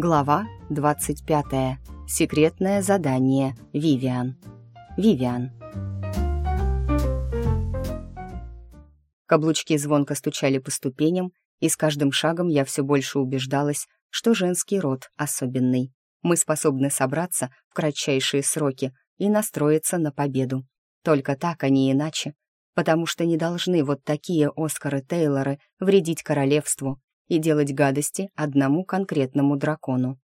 Глава 25. Секретное задание. Вивиан. Вивиан. Каблучки звонко стучали по ступеням, и с каждым шагом я все больше убеждалась, что женский род особенный. Мы способны собраться в кратчайшие сроки и настроиться на победу. Только так, а не иначе, потому что не должны вот такие Оскары Тейлоры вредить королевству, и делать гадости одному конкретному дракону.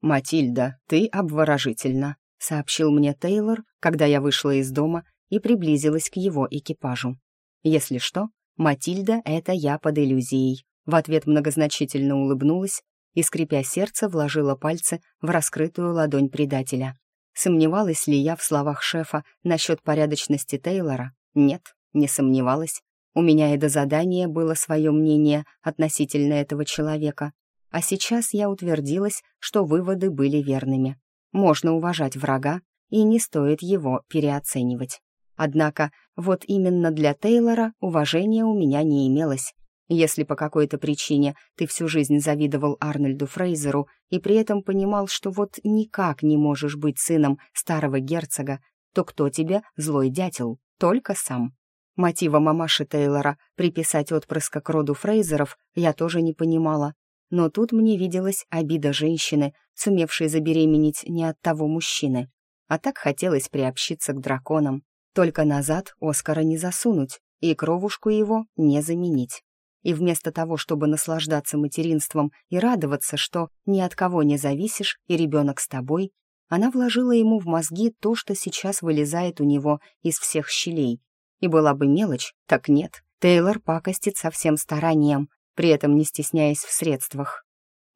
«Матильда, ты обворожительна», — сообщил мне Тейлор, когда я вышла из дома и приблизилась к его экипажу. Если что, Матильда — это я под иллюзией. В ответ многозначительно улыбнулась и, скрипя сердце, вложила пальцы в раскрытую ладонь предателя. Сомневалась ли я в словах шефа насчет порядочности Тейлора? Нет, не сомневалась. У меня и до задания было свое мнение относительно этого человека, а сейчас я утвердилась, что выводы были верными. Можно уважать врага, и не стоит его переоценивать. Однако вот именно для Тейлора уважения у меня не имелось. Если по какой-то причине ты всю жизнь завидовал Арнольду Фрейзеру и при этом понимал, что вот никак не можешь быть сыном старого герцога, то кто тебе злой дятел? Только сам. Мотива мамаши Тейлора приписать отпрыска к роду Фрейзеров я тоже не понимала. Но тут мне виделась обида женщины, сумевшей забеременеть не от того мужчины. А так хотелось приобщиться к драконам. Только назад Оскара не засунуть и кровушку его не заменить. И вместо того, чтобы наслаждаться материнством и радоваться, что ни от кого не зависишь и ребенок с тобой, она вложила ему в мозги то, что сейчас вылезает у него из всех щелей, и была бы мелочь, так нет. Тейлор пакостит со всем старанием, при этом не стесняясь в средствах.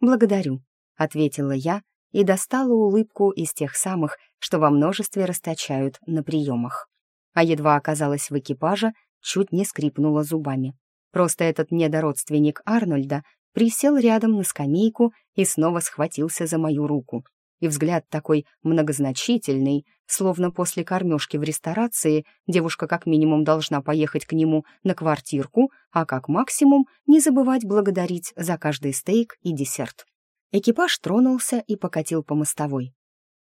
«Благодарю», — ответила я и достала улыбку из тех самых, что во множестве расточают на приемах. А едва оказалась в экипаже, чуть не скрипнула зубами. Просто этот недородственник Арнольда присел рядом на скамейку и снова схватился за мою руку и взгляд такой многозначительный, словно после кормежки в ресторации девушка как минимум должна поехать к нему на квартирку, а как максимум не забывать благодарить за каждый стейк и десерт. Экипаж тронулся и покатил по мостовой.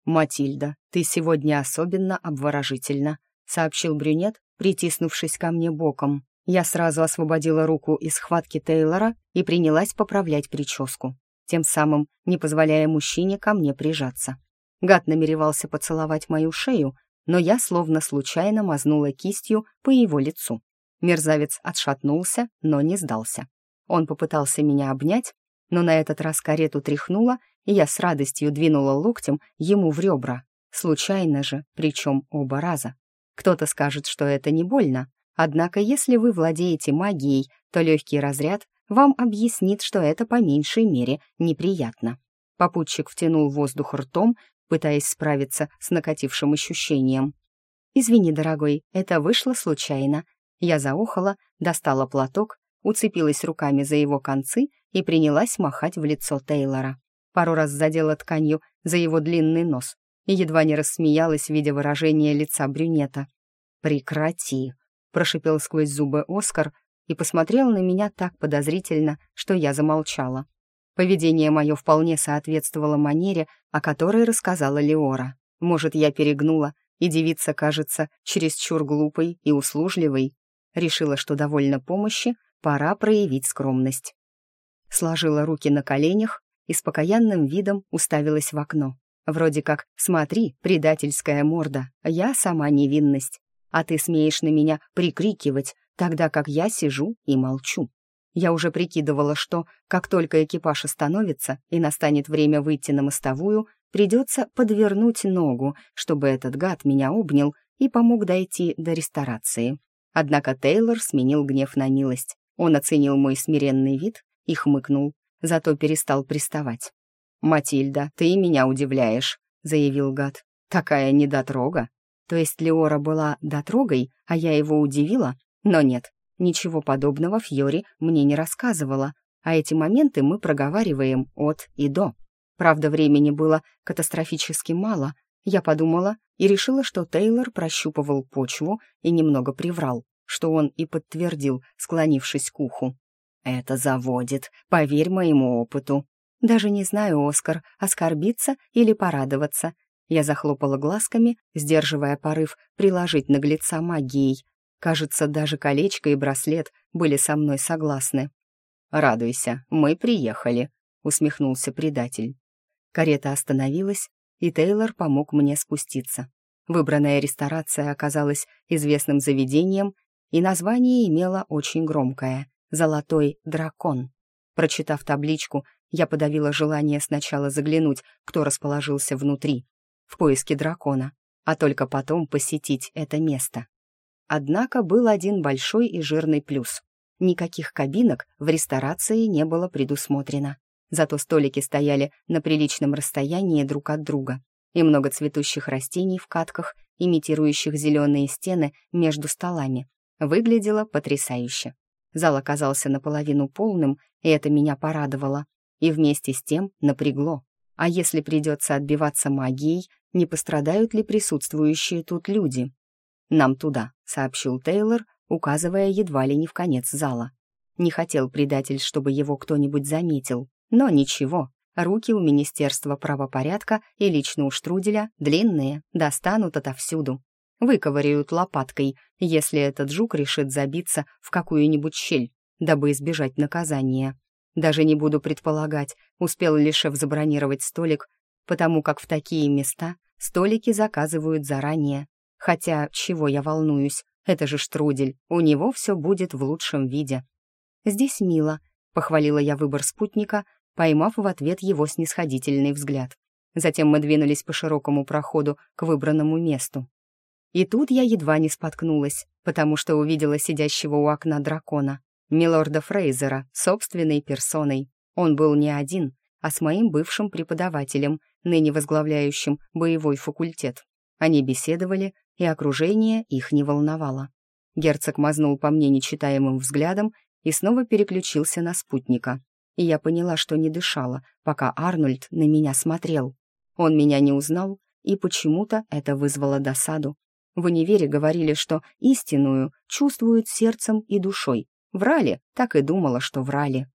«Матильда, ты сегодня особенно обворожительна», — сообщил брюнет, притиснувшись ко мне боком. Я сразу освободила руку из схватки Тейлора и принялась поправлять прическу тем самым не позволяя мужчине ко мне прижаться. Гад намеревался поцеловать мою шею, но я словно случайно мазнула кистью по его лицу. Мерзавец отшатнулся, но не сдался. Он попытался меня обнять, но на этот раз карету тряхнула, и я с радостью двинула локтем ему в ребра. Случайно же, причем оба раза. Кто-то скажет, что это не больно, однако если вы владеете магией, то легкий разряд вам объяснит, что это по меньшей мере неприятно. Попутчик втянул воздух ртом, пытаясь справиться с накатившим ощущением. «Извини, дорогой, это вышло случайно». Я заохала, достала платок, уцепилась руками за его концы и принялась махать в лицо Тейлора. Пару раз задела тканью за его длинный нос и едва не рассмеялась, видя выражение лица брюнета. «Прекрати!» — прошипел сквозь зубы Оскар, и посмотрел на меня так подозрительно, что я замолчала. Поведение мое вполне соответствовало манере, о которой рассказала Леора. Может, я перегнула, и девица кажется чересчур глупой и услужливой. Решила, что довольно помощи, пора проявить скромность. Сложила руки на коленях и с покаянным видом уставилась в окно. Вроде как «Смотри, предательская морда, я сама невинность, а ты смеешь на меня прикрикивать, тогда как я сижу и молчу. Я уже прикидывала, что, как только экипаж остановится и настанет время выйти на мостовую, придется подвернуть ногу, чтобы этот гад меня обнял и помог дойти до ресторации. Однако Тейлор сменил гнев на милость. Он оценил мой смиренный вид и хмыкнул, зато перестал приставать. «Матильда, ты меня удивляешь», — заявил гад. «Такая недотрога». То есть Леора была дотрогой, а я его удивила? Но нет, ничего подобного Фьори мне не рассказывала, а эти моменты мы проговариваем от и до. Правда, времени было катастрофически мало. Я подумала и решила, что Тейлор прощупывал почву и немного приврал, что он и подтвердил, склонившись к уху. «Это заводит, поверь моему опыту». Даже не знаю, Оскар, оскорбиться или порадоваться. Я захлопала глазками, сдерживая порыв приложить наглеца магией. Кажется, даже колечко и браслет были со мной согласны. «Радуйся, мы приехали», — усмехнулся предатель. Карета остановилась, и Тейлор помог мне спуститься. Выбранная ресторация оказалась известным заведением, и название имело очень громкое — «Золотой дракон». Прочитав табличку, я подавила желание сначала заглянуть, кто расположился внутри, в поиске дракона, а только потом посетить это место. Однако был один большой и жирный плюс. Никаких кабинок в ресторации не было предусмотрено. Зато столики стояли на приличном расстоянии друг от друга, и много цветущих растений в катках, имитирующих зеленые стены между столами. Выглядело потрясающе. Зал оказался наполовину полным, и это меня порадовало. И вместе с тем напрягло. А если придется отбиваться магией, не пострадают ли присутствующие тут люди? «Нам туда», — сообщил Тейлор, указывая едва ли не в конец зала. Не хотел предатель, чтобы его кто-нибудь заметил. Но ничего, руки у Министерства правопорядка и лично у Штруделя длинные, достанут отовсюду. Выковыряют лопаткой, если этот жук решит забиться в какую-нибудь щель, дабы избежать наказания. Даже не буду предполагать, успел ли шеф забронировать столик, потому как в такие места столики заказывают заранее. Хотя, чего я волнуюсь, это же штрудель, у него все будет в лучшем виде. «Здесь мило», — похвалила я выбор спутника, поймав в ответ его снисходительный взгляд. Затем мы двинулись по широкому проходу к выбранному месту. И тут я едва не споткнулась, потому что увидела сидящего у окна дракона, милорда Фрейзера, собственной персоной. Он был не один, а с моим бывшим преподавателем, ныне возглавляющим боевой факультет. Они беседовали, и окружение их не волновало. Герцог мазнул по мне нечитаемым взглядом и снова переключился на спутника. И я поняла, что не дышала, пока Арнольд на меня смотрел. Он меня не узнал, и почему-то это вызвало досаду. В универе говорили, что истинную чувствуют сердцем и душой. Врали, так и думала, что врали.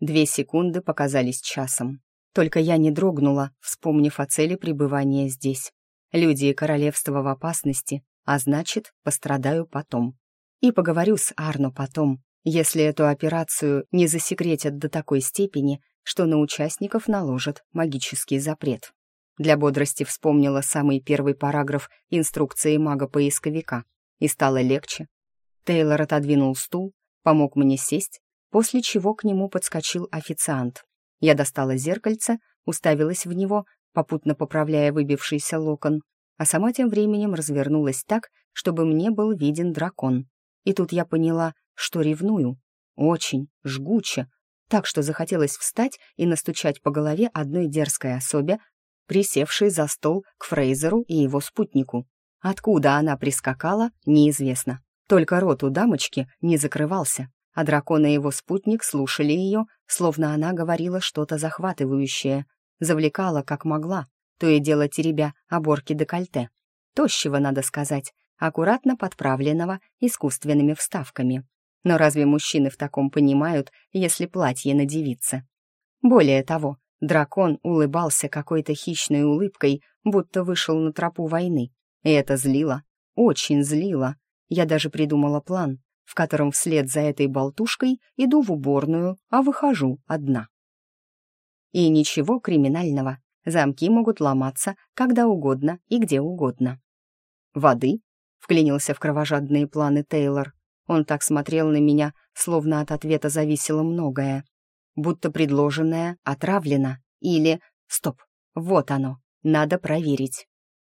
Две секунды показались часом. Только я не дрогнула, вспомнив о цели пребывания здесь. Люди и королевство в опасности, а значит, пострадаю потом. И поговорю с Арно потом, если эту операцию не засекретят до такой степени, что на участников наложат магический запрет. Для бодрости вспомнила самый первый параграф инструкции мага-поисковика, и стало легче. Тейлор отодвинул стул, помог мне сесть, после чего к нему подскочил официант. Я достала зеркальце, уставилась в него, попутно поправляя выбившийся локон, а сама тем временем развернулась так, чтобы мне был виден дракон. И тут я поняла, что ревную. Очень, жгуче. Так что захотелось встать и настучать по голове одной дерзкой особе, присевшей за стол к Фрейзеру и его спутнику. Откуда она прискакала, неизвестно. Только рот у дамочки не закрывался, а дракон и его спутник слушали ее, словно она говорила что-то захватывающее, завлекала как могла, то и дело теребя оборки декольте. Тощего, надо сказать, аккуратно подправленного искусственными вставками. Но разве мужчины в таком понимают, если платье на девице? Более того, дракон улыбался какой-то хищной улыбкой, будто вышел на тропу войны. И это злило, очень злило. Я даже придумала план, в котором вслед за этой болтушкой иду в уборную, а выхожу одна. И ничего криминального. Замки могут ломаться когда угодно и где угодно. «Воды?» — вклинился в кровожадные планы Тейлор. Он так смотрел на меня, словно от ответа зависело многое. Будто предложенное отравлено. Или... Стоп, вот оно, надо проверить.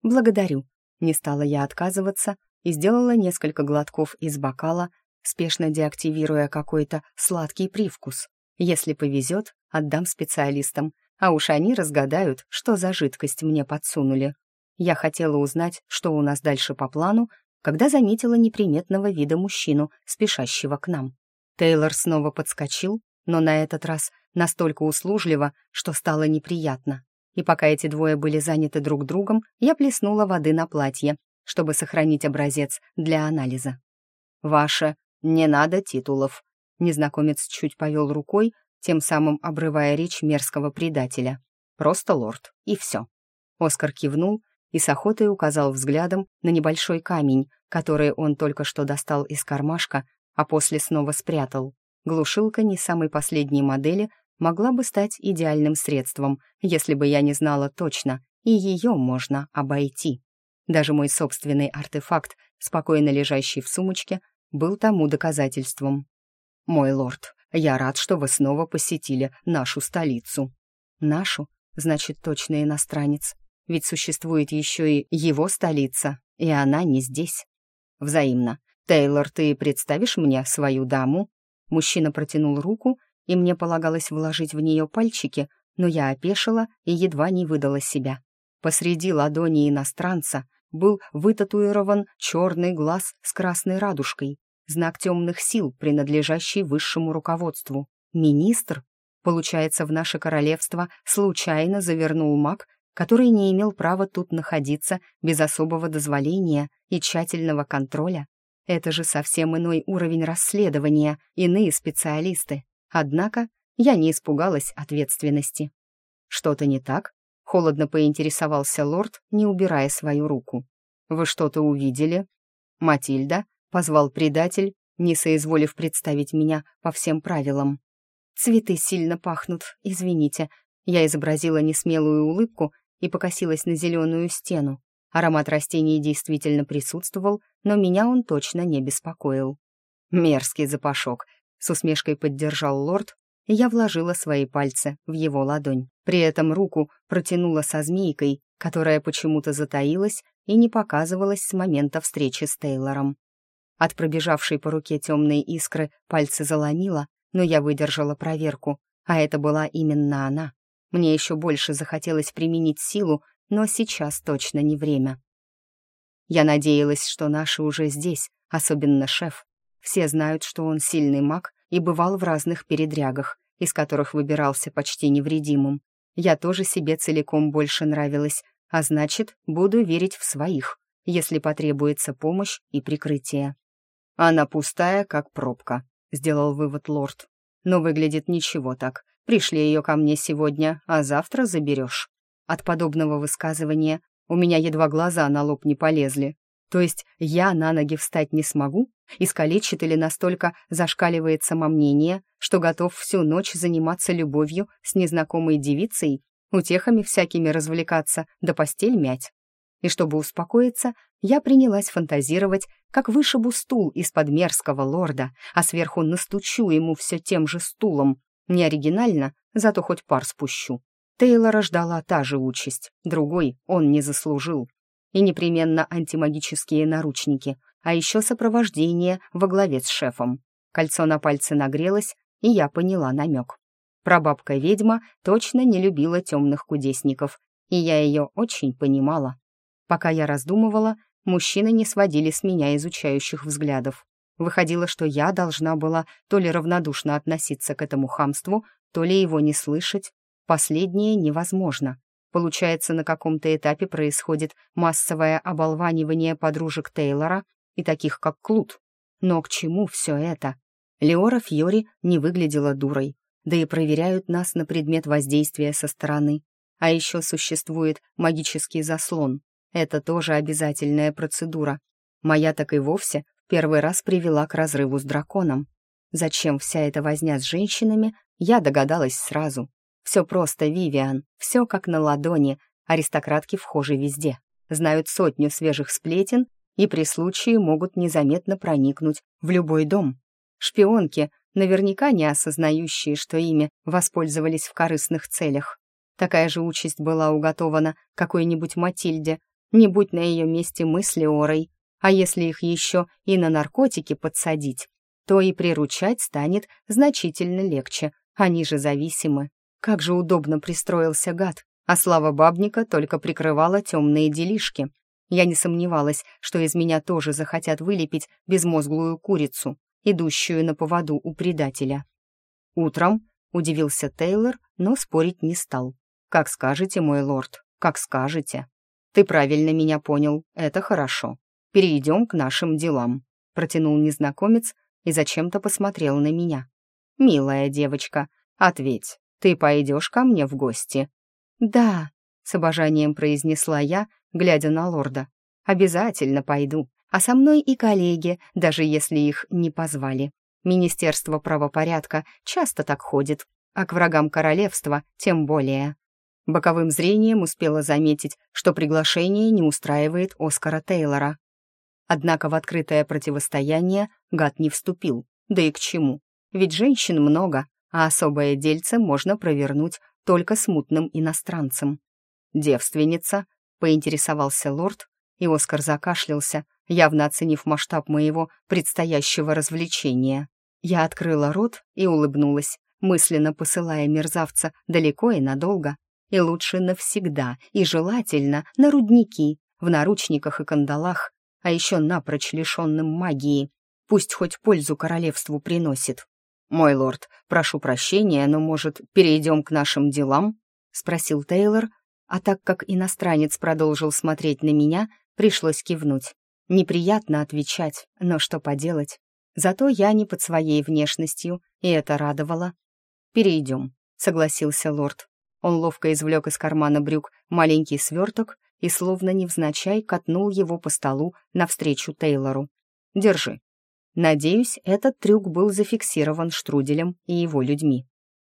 «Благодарю», — не стала я отказываться и сделала несколько глотков из бокала, спешно деактивируя какой-то сладкий привкус. Если повезет, отдам специалистам, а уж они разгадают, что за жидкость мне подсунули. Я хотела узнать, что у нас дальше по плану, когда заметила неприметного вида мужчину, спешащего к нам. Тейлор снова подскочил, но на этот раз настолько услужливо, что стало неприятно. И пока эти двое были заняты друг другом, я плеснула воды на платье, чтобы сохранить образец для анализа. «Ваше, не надо титулов», Незнакомец чуть повел рукой, тем самым обрывая речь мерзкого предателя. «Просто лорд, и все». Оскар кивнул и с охотой указал взглядом на небольшой камень, который он только что достал из кармашка, а после снова спрятал. Глушилка не самой последней модели могла бы стать идеальным средством, если бы я не знала точно, и ее можно обойти. Даже мой собственный артефакт, спокойно лежащий в сумочке, был тому доказательством. «Мой лорд, я рад, что вы снова посетили нашу столицу». «Нашу? Значит, точно иностранец. Ведь существует еще и его столица, и она не здесь». «Взаимно. Тейлор, ты представишь мне свою даму?» Мужчина протянул руку, и мне полагалось вложить в нее пальчики, но я опешила и едва не выдала себя. Посреди ладони иностранца был вытатуирован черный глаз с красной радужкой, знак темных сил, принадлежащий высшему руководству. Министр, получается, в наше королевство случайно завернул маг, который не имел права тут находиться без особого дозволения и тщательного контроля. Это же совсем иной уровень расследования, иные специалисты. Однако я не испугалась ответственности. Что-то не так? Холодно поинтересовался лорд, не убирая свою руку. «Вы что-то увидели?» «Матильда», — позвал предатель, не соизволив представить меня по всем правилам. «Цветы сильно пахнут, извините». Я изобразила несмелую улыбку и покосилась на зеленую стену. Аромат растений действительно присутствовал, но меня он точно не беспокоил. «Мерзкий запашок», — с усмешкой поддержал лорд, я вложила свои пальцы в его ладонь. При этом руку протянула со змейкой, которая почему-то затаилась и не показывалась с момента встречи с Тейлором. От пробежавшей по руке темной искры пальцы заломила, но я выдержала проверку, а это была именно она. Мне еще больше захотелось применить силу, но сейчас точно не время. Я надеялась, что наши уже здесь, особенно шеф. Все знают, что он сильный маг и бывал в разных передрягах, из которых выбирался почти невредимым. Я тоже себе целиком больше нравилась, а значит, буду верить в своих, если потребуется помощь и прикрытие. «Она пустая, как пробка», — сделал вывод лорд. «Но выглядит ничего так. Пришли ее ко мне сегодня, а завтра заберешь». От подобного высказывания у меня едва глаза на лоб не полезли. То есть я на ноги встать не смогу? Искалечит или настолько зашкаливает самомнение, что готов всю ночь заниматься любовью с незнакомой девицей, утехами всякими развлекаться, да постель мять? И чтобы успокоиться, я принялась фантазировать, как вышибу стул из-под мерзкого лорда, а сверху настучу ему все тем же стулом. Не оригинально, зато хоть пар спущу. Тейлора ждала та же участь, другой он не заслужил и непременно антимагические наручники, а еще сопровождение во главе с шефом. Кольцо на пальце нагрелось, и я поняла намек. Прабабка-ведьма точно не любила темных кудесников, и я ее очень понимала. Пока я раздумывала, мужчины не сводили с меня изучающих взглядов. Выходило, что я должна была то ли равнодушно относиться к этому хамству, то ли его не слышать. Последнее невозможно. Получается, на каком-то этапе происходит массовое оболванивание подружек Тейлора и таких, как Клуд. Но к чему все это? Леора Фьори не выглядела дурой, да и проверяют нас на предмет воздействия со стороны. А еще существует магический заслон. Это тоже обязательная процедура. Моя так и вовсе первый раз привела к разрыву с драконом. Зачем вся эта возня с женщинами, я догадалась сразу. Все просто, Вивиан, все как на ладони. Аристократки вхожи везде. Знают сотню свежих сплетен и при случае могут незаметно проникнуть в любой дом. Шпионки, наверняка не осознающие, что ими воспользовались в корыстных целях. Такая же участь была уготована какой-нибудь Матильде, не будь на ее месте мысли Орой. А если их еще и на наркотики подсадить, то и приручать станет значительно легче, они же зависимы. Как же удобно пристроился гад, а слава бабника только прикрывала темные делишки. Я не сомневалась, что из меня тоже захотят вылепить безмозглую курицу, идущую на поводу у предателя. Утром удивился Тейлор, но спорить не стал. «Как скажете, мой лорд, как скажете. Ты правильно меня понял, это хорошо. Перейдем к нашим делам», протянул незнакомец и зачем-то посмотрел на меня. «Милая девочка, Ответь, ты пойдешь ко мне в гости?» «Да», — с обожанием произнесла я, глядя на лорда. «Обязательно пойду, а со мной и коллеги, даже если их не позвали. Министерство правопорядка часто так ходит, а к врагам королевства тем более». Боковым зрением успела заметить, что приглашение не устраивает Оскара Тейлора. Однако в открытое противостояние гад не вступил. Да и к чему? Ведь женщин много, а особое дельце можно провернуть только смутным иностранцем. «Девственница?» — поинтересовался лорд, и Оскар закашлялся, явно оценив масштаб моего предстоящего развлечения. Я открыла рот и улыбнулась, мысленно посылая мерзавца далеко и надолго, и лучше навсегда, и желательно на рудники, в наручниках и кандалах, а еще напрочь лишенным магии. Пусть хоть пользу королевству приносит. «Мой лорд, прошу прощения, но, может, перейдем к нашим делам?» — спросил Тейлор, а так как иностранец продолжил смотреть на меня, пришлось кивнуть. Неприятно отвечать, но что поделать. Зато я не под своей внешностью, и это радовало. «Перейдем», — согласился лорд. Он ловко извлек из кармана брюк маленький сверток и словно невзначай катнул его по столу навстречу Тейлору. «Держи». Надеюсь, этот трюк был зафиксирован Штруделем и его людьми.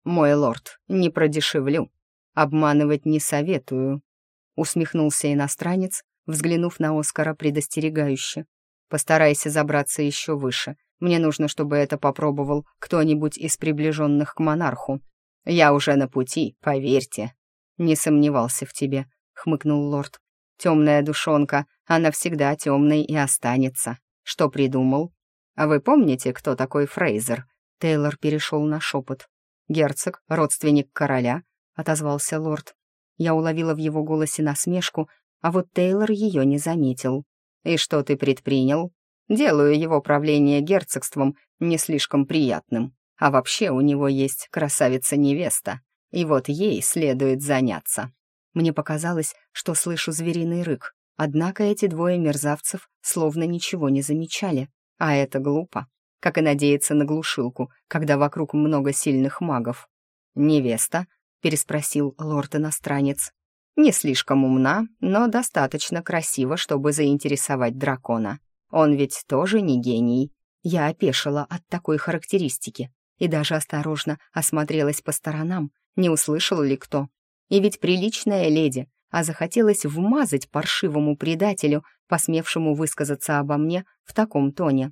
«Мой лорд, не продешевлю. Обманывать не советую», — усмехнулся иностранец, взглянув на Оскара предостерегающе. «Постарайся забраться еще выше. Мне нужно, чтобы это попробовал кто-нибудь из приближенных к монарху. Я уже на пути, поверьте». «Не сомневался в тебе», хмыкнул лорд. «Темная душонка, она всегда темной и останется. Что придумал? А вы помните, кто такой Фрейзер?» Тейлор перешел на шепот. «Герцог, родственник короля», — отозвался лорд. Я уловила в его голосе насмешку, а вот Тейлор ее не заметил. «И что ты предпринял?» «Делаю его правление герцогством не слишком приятным. А вообще у него есть красавица-невеста, и вот ей следует заняться. Мне показалось, что слышу звериный рык, однако эти двое мерзавцев словно ничего не замечали. А это глупо, как и надеяться на глушилку, когда вокруг много сильных магов. «Невеста?» — переспросил лорд-иностранец. «Не слишком умна, но достаточно красиво, чтобы заинтересовать дракона. Он ведь тоже не гений». Я опешила от такой характеристики и даже осторожно осмотрелась по сторонам, не услышал ли кто. И ведь приличная леди, а захотелось вмазать паршивому предателю, посмевшему высказаться обо мне в таком тоне.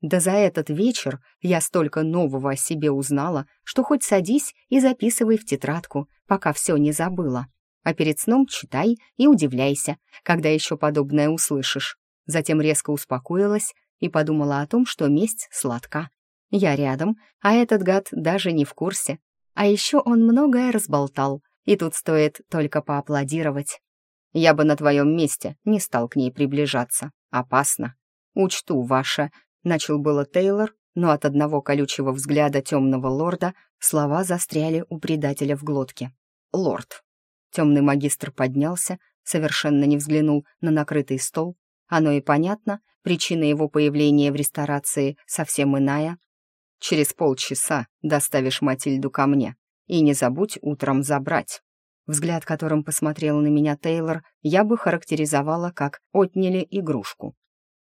Да за этот вечер я столько нового о себе узнала, что хоть садись и записывай в тетрадку, пока все не забыла. А перед сном читай и удивляйся, когда еще подобное услышишь. Затем резко успокоилась и подумала о том, что месть сладка. Я рядом, а этот гад даже не в курсе. А еще он многое разболтал, и тут стоит только поаплодировать. Я бы на твоем месте не стал к ней приближаться. Опасно. Учту ваше. Начал было Тейлор, но от одного колючего взгляда темного лорда слова застряли у предателя в глотке. «Лорд». Темный магистр поднялся, совершенно не взглянул на накрытый стол. Оно и понятно, причина его появления в ресторации совсем иная. «Через полчаса доставишь Матильду ко мне и не забудь утром забрать». Взгляд, которым посмотрел на меня Тейлор, я бы характеризовала как «отняли игрушку».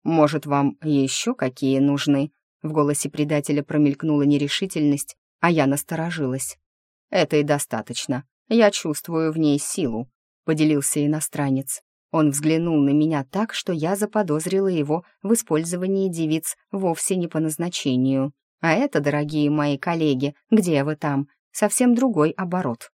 «Может, вам еще какие нужны?» В голосе предателя промелькнула нерешительность, а я насторожилась. «Это и достаточно. Я чувствую в ней силу», — поделился иностранец. Он взглянул на меня так, что я заподозрила его в использовании девиц вовсе не по назначению. А это, дорогие мои коллеги, где вы там, совсем другой оборот.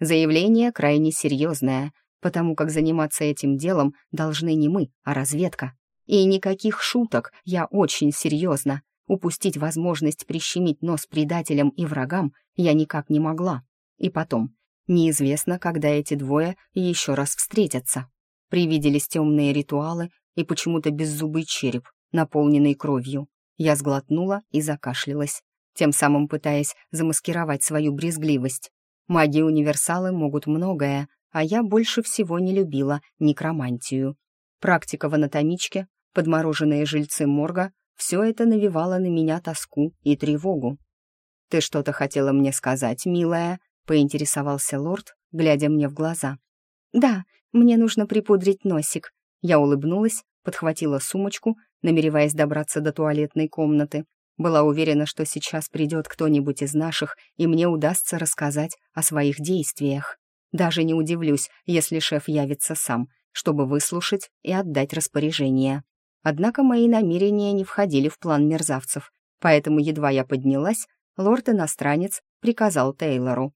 Заявление крайне серьезное, потому как заниматься этим делом должны не мы, а разведка. И никаких шуток, я очень серьезно. Упустить возможность прищемить нос предателям и врагам я никак не могла. И потом, неизвестно, когда эти двое еще раз встретятся. Привиделись темные ритуалы и почему-то беззубый череп, наполненный кровью. Я сглотнула и закашлялась тем самым пытаясь замаскировать свою брезгливость. Маги-универсалы могут многое, а я больше всего не любила некромантию. Практика в анатомичке, подмороженные жильцы морга — все это навевало на меня тоску и тревогу. «Ты что-то хотела мне сказать, милая?» — поинтересовался лорд, глядя мне в глаза. «Да, мне нужно припудрить носик». Я улыбнулась, подхватила сумочку, намереваясь добраться до туалетной комнаты. Была уверена, что сейчас придет кто-нибудь из наших, и мне удастся рассказать о своих действиях. Даже не удивлюсь, если шеф явится сам, чтобы выслушать и отдать распоряжение. Однако мои намерения не входили в план мерзавцев, поэтому едва я поднялась, лорд-иностранец приказал Тейлору.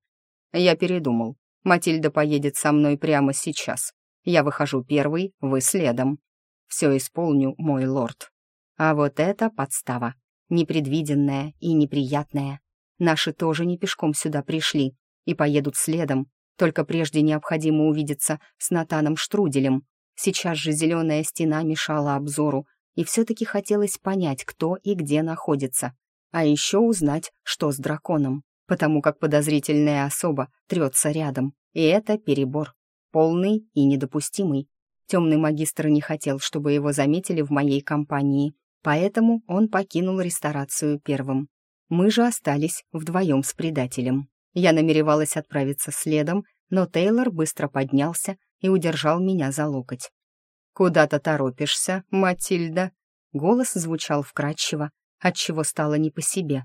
«Я передумал. Матильда поедет со мной прямо сейчас. Я выхожу первый, вы следом. Все исполню, мой лорд». А вот это подстава. Непредвиденная и неприятная. Наши тоже не пешком сюда пришли и поедут следом. Только прежде необходимо увидеться с Натаном Штруделем. Сейчас же зеленая стена мешала обзору, и все-таки хотелось понять, кто и где находится. А еще узнать, что с драконом, потому как подозрительная особа трется рядом. И это перебор. Полный и недопустимый. Темный магистр не хотел, чтобы его заметили в моей компании, поэтому он покинул ресторацию первым. Мы же остались вдвоем с предателем. Я намеревалась отправиться следом, но Тейлор быстро поднялся и удержал меня за локоть. «Куда-то торопишься, Матильда?» Голос звучал вкрадчиво, отчего стало не по себе.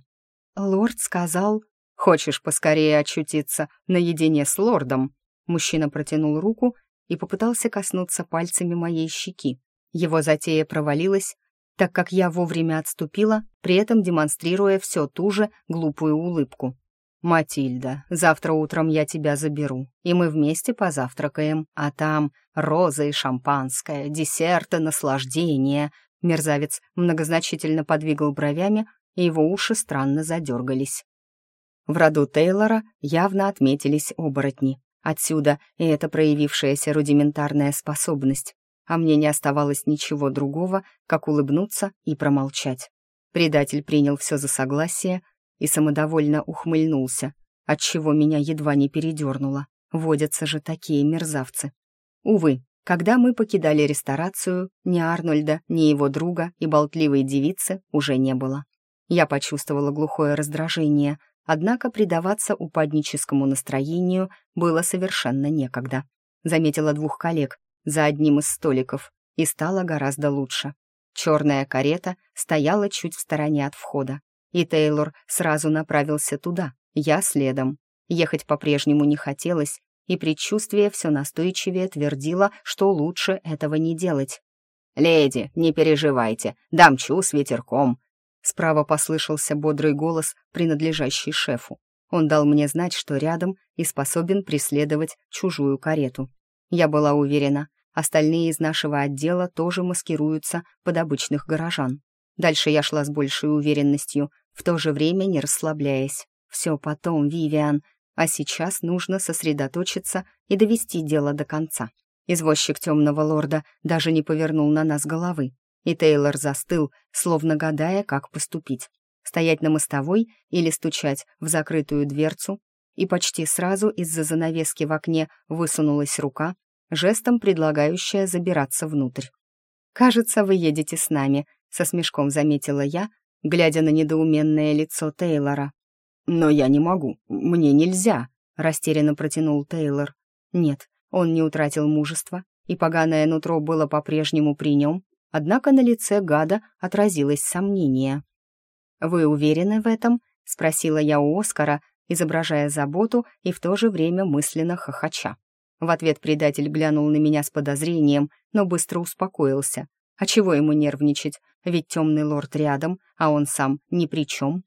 «Лорд сказал...» «Хочешь поскорее очутиться наедине с лордом?» Мужчина протянул руку и попытался коснуться пальцами моей щеки. Его затея провалилась, так как я вовремя отступила, при этом демонстрируя все ту же глупую улыбку. «Матильда, завтра утром я тебя заберу, и мы вместе позавтракаем, а там розы и шампанское, десерты, наслаждение». Мерзавец многозначительно подвигал бровями, и его уши странно задергались. В роду Тейлора явно отметились оборотни. Отсюда и эта проявившаяся рудиментарная способность. А мне не оставалось ничего другого, как улыбнуться и промолчать. Предатель принял все за согласие, и самодовольно ухмыльнулся, отчего меня едва не передернуло. Водятся же такие мерзавцы. Увы, когда мы покидали ресторацию, ни Арнольда, ни его друга и болтливой девицы уже не было. Я почувствовала глухое раздражение, однако предаваться упадническому настроению было совершенно некогда. Заметила двух коллег за одним из столиков, и стало гораздо лучше. Черная карета стояла чуть в стороне от входа и Тейлор сразу направился туда, я следом. Ехать по-прежнему не хотелось, и предчувствие все настойчивее твердило, что лучше этого не делать. «Леди, не переживайте, дамчу с ветерком!» Справа послышался бодрый голос, принадлежащий шефу. Он дал мне знать, что рядом и способен преследовать чужую карету. Я была уверена, остальные из нашего отдела тоже маскируются под обычных горожан. Дальше я шла с большей уверенностью, в то же время не расслабляясь. Все потом, Вивиан, а сейчас нужно сосредоточиться и довести дело до конца. Извозчик темного лорда даже не повернул на нас головы, и Тейлор застыл, словно гадая, как поступить. Стоять на мостовой или стучать в закрытую дверцу, и почти сразу из-за занавески в окне высунулась рука, жестом предлагающая забираться внутрь. «Кажется, вы едете с нами», — со смешком заметила я, глядя на недоуменное лицо Тейлора. «Но я не могу, мне нельзя», — растерянно протянул Тейлор. Нет, он не утратил мужества, и поганое нутро было по-прежнему при нем, однако на лице гада отразилось сомнение. «Вы уверены в этом?» — спросила я у Оскара, изображая заботу и в то же время мысленно хохоча. В ответ предатель глянул на меня с подозрением, но быстро успокоился. А чего ему нервничать? Ведь темный лорд рядом, а он сам ни при чем.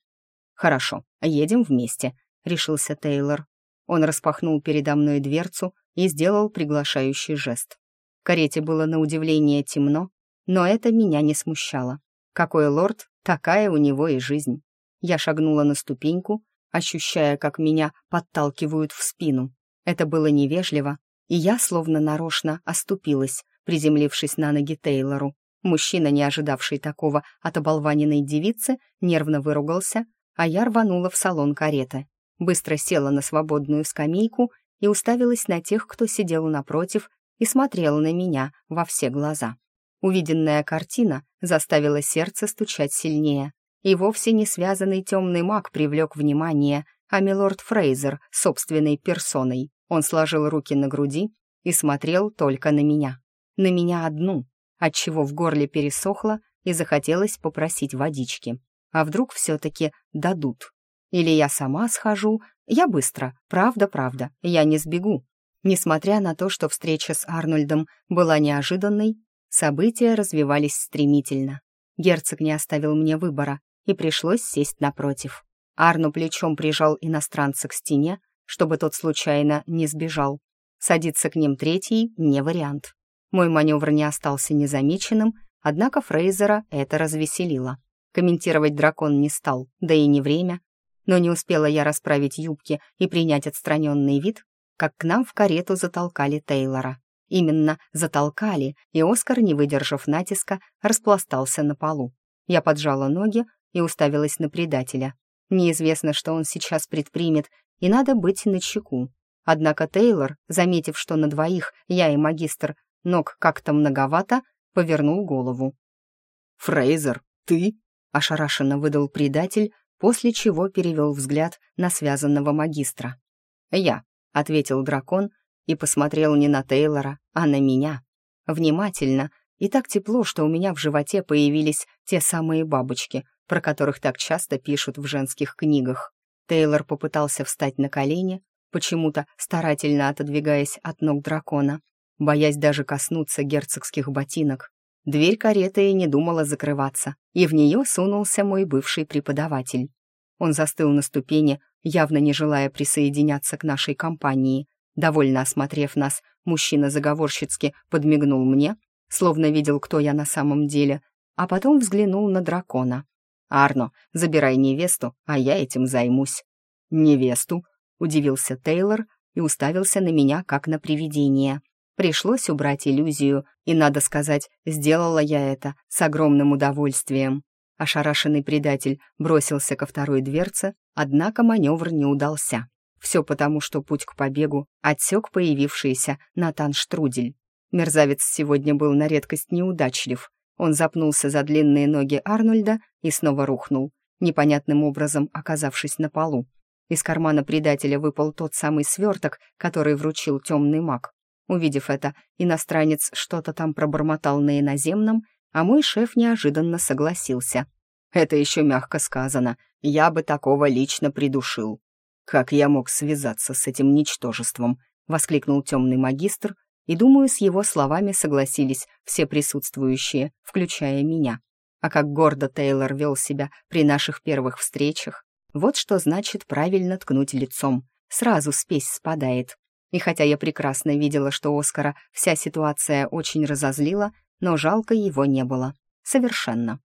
«Хорошо, едем вместе», — решился Тейлор. Он распахнул передо мной дверцу и сделал приглашающий жест. В карете было на удивление темно, но это меня не смущало. Какой лорд, такая у него и жизнь. Я шагнула на ступеньку, ощущая, как меня подталкивают в спину. Это было невежливо, и я словно нарочно оступилась, приземлившись на ноги Тейлору. Мужчина, не ожидавший такого от оболваненной девицы, нервно выругался, а я рванула в салон кареты. Быстро села на свободную скамейку и уставилась на тех, кто сидел напротив и смотрел на меня во все глаза. Увиденная картина заставила сердце стучать сильнее. И вовсе не связанный темный маг привлек внимание, а милорд Фрейзер собственной персоной. Он сложил руки на груди и смотрел только на меня. На меня одну, отчего в горле пересохло и захотелось попросить водички. А вдруг все-таки дадут? Или я сама схожу? Я быстро, правда-правда, я не сбегу. Несмотря на то, что встреча с Арнольдом была неожиданной, события развивались стремительно. Герцог не оставил мне выбора, и пришлось сесть напротив. Арну плечом прижал иностранца к стене, чтобы тот случайно не сбежал. Садиться к ним третий — не вариант. Мой маневр не остался незамеченным, однако Фрейзера это развеселило. Комментировать дракон не стал, да и не время. Но не успела я расправить юбки и принять отстраненный вид, как к нам в карету затолкали Тейлора. Именно затолкали, и Оскар, не выдержав натиска, распластался на полу. Я поджала ноги и уставилась на предателя. Неизвестно, что он сейчас предпримет, и надо быть начеку. Однако Тейлор, заметив, что на двоих я и магистр ног как-то многовато, повернул голову. «Фрейзер, ты?» — ошарашенно выдал предатель, после чего перевел взгляд на связанного магистра. «Я», — ответил дракон и посмотрел не на Тейлора, а на меня. Внимательно и так тепло, что у меня в животе появились те самые бабочки, про которых так часто пишут в женских книгах. Тейлор попытался встать на колени, почему-то старательно отодвигаясь от ног дракона, боясь даже коснуться герцогских ботинок. Дверь кареты и не думала закрываться, и в нее сунулся мой бывший преподаватель. Он застыл на ступени, явно не желая присоединяться к нашей компании. Довольно осмотрев нас, мужчина заговорщицки подмигнул мне, словно видел, кто я на самом деле, а потом взглянул на дракона. «Арно, забирай невесту, а я этим займусь». «Невесту?» — удивился Тейлор и уставился на меня, как на привидение. Пришлось убрать иллюзию, и, надо сказать, сделала я это с огромным удовольствием. Ошарашенный предатель бросился ко второй дверце, однако маневр не удался. Все потому, что путь к побегу отсек появившийся Натан Штрудель. Мерзавец сегодня был на редкость неудачлив. Он запнулся за длинные ноги Арнольда и снова рухнул, непонятным образом оказавшись на полу. Из кармана предателя выпал тот самый сверток, который вручил темный маг. Увидев это, иностранец что-то там пробормотал на иноземном, а мой шеф неожиданно согласился. «Это еще мягко сказано. Я бы такого лично придушил». «Как я мог связаться с этим ничтожеством?» — воскликнул темный магистр, и, думаю, с его словами согласились все присутствующие, включая меня. А как гордо Тейлор вел себя при наших первых встречах, вот что значит правильно ткнуть лицом. Сразу спесь спадает. И хотя я прекрасно видела, что Оскара вся ситуация очень разозлила, но жалко его не было. Совершенно.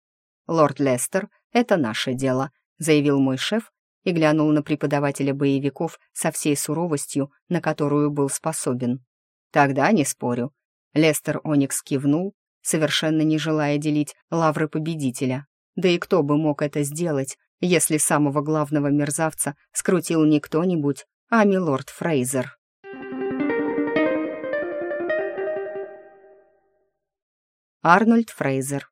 «Лорд Лестер, это наше дело», — заявил мой шеф и глянул на преподавателя боевиков со всей суровостью, на которую был способен. «Тогда не спорю». Лестер Оникс кивнул, совершенно не желая делить лавры победителя. Да и кто бы мог это сделать, если самого главного мерзавца скрутил не кто-нибудь, а милорд Фрейзер. Арнольд Фрейзер.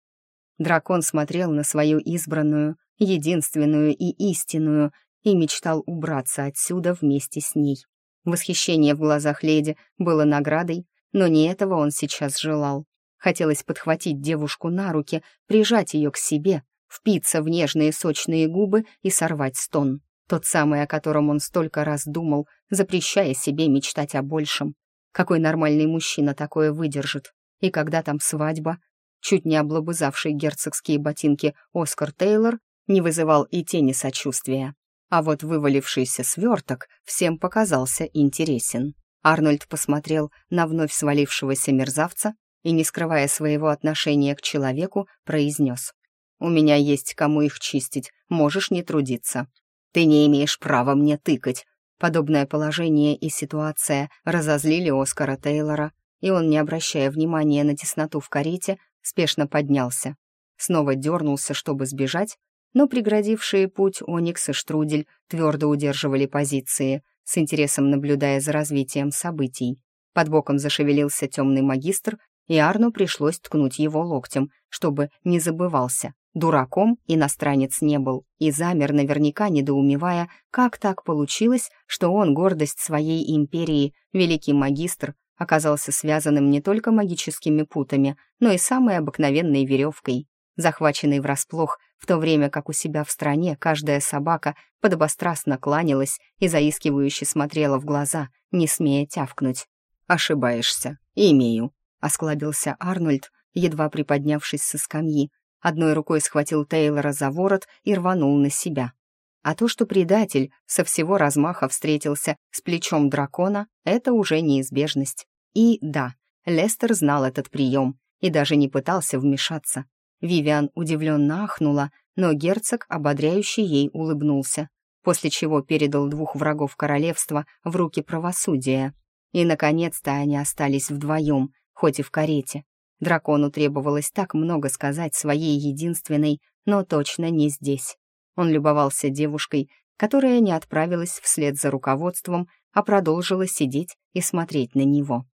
Дракон смотрел на свою избранную, единственную и истинную, и мечтал убраться отсюда вместе с ней. Восхищение в глазах леди было наградой, но не этого он сейчас желал. Хотелось подхватить девушку на руки, прижать ее к себе, впиться в нежные сочные губы и сорвать стон. Тот самый, о котором он столько раз думал, запрещая себе мечтать о большем. Какой нормальный мужчина такое выдержит? И когда там свадьба? Чуть не облобызавший герцогские ботинки Оскар Тейлор не вызывал и тени сочувствия. А вот вывалившийся сверток всем показался интересен. Арнольд посмотрел на вновь свалившегося мерзавца и, не скрывая своего отношения к человеку, произнес. «У меня есть кому их чистить, можешь не трудиться. Ты не имеешь права мне тыкать». Подобное положение и ситуация разозлили Оскара Тейлора, и он, не обращая внимания на тесноту в карете, спешно поднялся. Снова дернулся, чтобы сбежать, но преградившие путь Оникс и Штрудель твердо удерживали позиции, с интересом наблюдая за развитием событий. Под боком зашевелился темный магистр, и Арну пришлось ткнуть его локтем, чтобы не забывался, Дураком иностранец не был и замер, наверняка недоумевая, как так получилось, что он, гордость своей империи, великий магистр, оказался связанным не только магическими путами, но и самой обыкновенной веревкой. Захваченный врасплох, в то время как у себя в стране каждая собака подобострастно кланялась и заискивающе смотрела в глаза, не смея тявкнуть. «Ошибаешься. Имею», — осклабился Арнольд, едва приподнявшись со скамьи. Одной рукой схватил Тейлора за ворот и рванул на себя. А то, что предатель со всего размаха встретился с плечом дракона, это уже неизбежность. И да, Лестер знал этот прием и даже не пытался вмешаться. Вивиан удивленно ахнула, но герцог ободряюще ей улыбнулся, после чего передал двух врагов королевства в руки правосудия. И, наконец-то, они остались вдвоем, хоть и в карете. Дракону требовалось так много сказать своей единственной, но точно не здесь. Он любовался девушкой, которая не отправилась вслед за руководством, а продолжила сидеть и смотреть на него.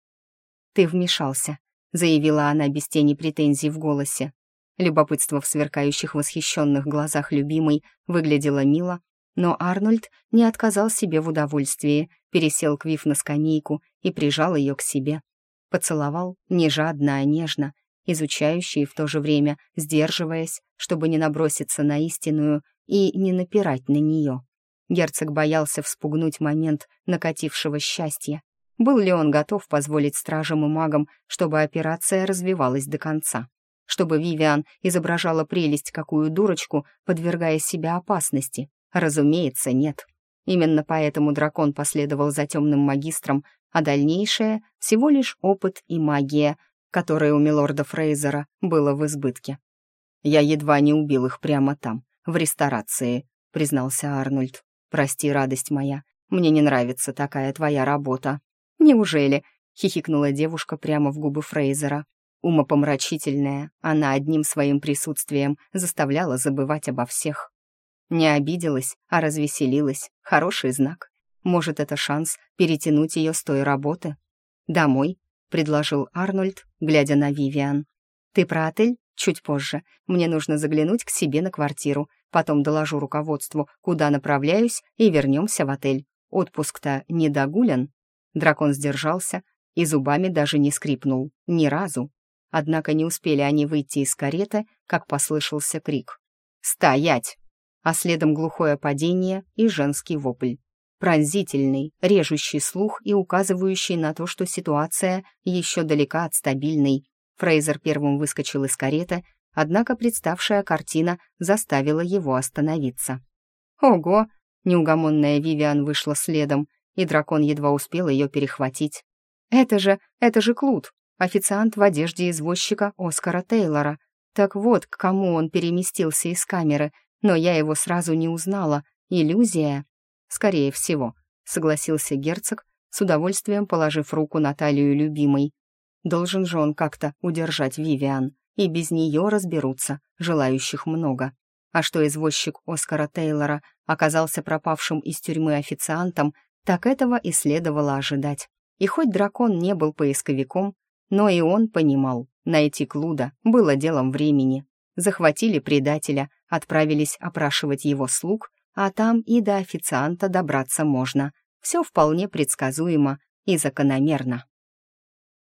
«Ты вмешался», — заявила она без тени претензий в голосе. Любопытство в сверкающих восхищенных глазах любимой выглядело мило, но Арнольд не отказал себе в удовольствии, пересел к Вив на скамейку и прижал ее к себе. Поцеловал не жадно, а нежно, изучающий в то же время сдерживаясь, чтобы не наброситься на истинную и не напирать на нее. Герцог боялся вспугнуть момент накатившего счастья. Был ли он готов позволить стражам и магам, чтобы операция развивалась до конца? Чтобы Вивиан изображала прелесть какую дурочку, подвергая себя опасности. Разумеется, нет. Именно поэтому дракон последовал за темным магистром, а дальнейшее — всего лишь опыт и магия, которые у милорда Фрейзера было в избытке. «Я едва не убил их прямо там, в ресторации», — признался Арнольд. «Прости, радость моя, мне не нравится такая твоя работа». «Неужели?» — хихикнула девушка прямо в губы Фрейзера. Умопомрачительная, она одним своим присутствием заставляла забывать обо всех. Не обиделась, а развеселилась. Хороший знак. Может, это шанс перетянуть ее с той работы? «Домой», — предложил Арнольд, глядя на Вивиан. «Ты про отель? Чуть позже. Мне нужно заглянуть к себе на квартиру. Потом доложу руководству, куда направляюсь, и вернемся в отель. Отпуск-то не догулян». Дракон сдержался и зубами даже не скрипнул. Ни разу. Однако не успели они выйти из кареты, как послышался крик. «Стоять!» А следом глухое падение и женский вопль. Пронзительный, режущий слух и указывающий на то, что ситуация еще далека от стабильной. Фрейзер первым выскочил из кареты, однако представшая картина заставила его остановиться. «Ого!» — неугомонная Вивиан вышла следом, и дракон едва успел ее перехватить. «Это же, это же Клуд!» Официант в одежде извозчика Оскара Тейлора. Так вот, к кому он переместился из камеры, но я его сразу не узнала. Иллюзия? Скорее всего, согласился герцог, с удовольствием положив руку на талию любимой. Должен же он как-то удержать Вивиан, и без нее разберутся, желающих много. А что извозчик Оскара Тейлора оказался пропавшим из тюрьмы официантом, так этого и следовало ожидать. И хоть дракон не был поисковиком, но и он понимал, найти Клуда было делом времени. Захватили предателя, отправились опрашивать его слуг, а там и до официанта добраться можно. Все вполне предсказуемо и закономерно.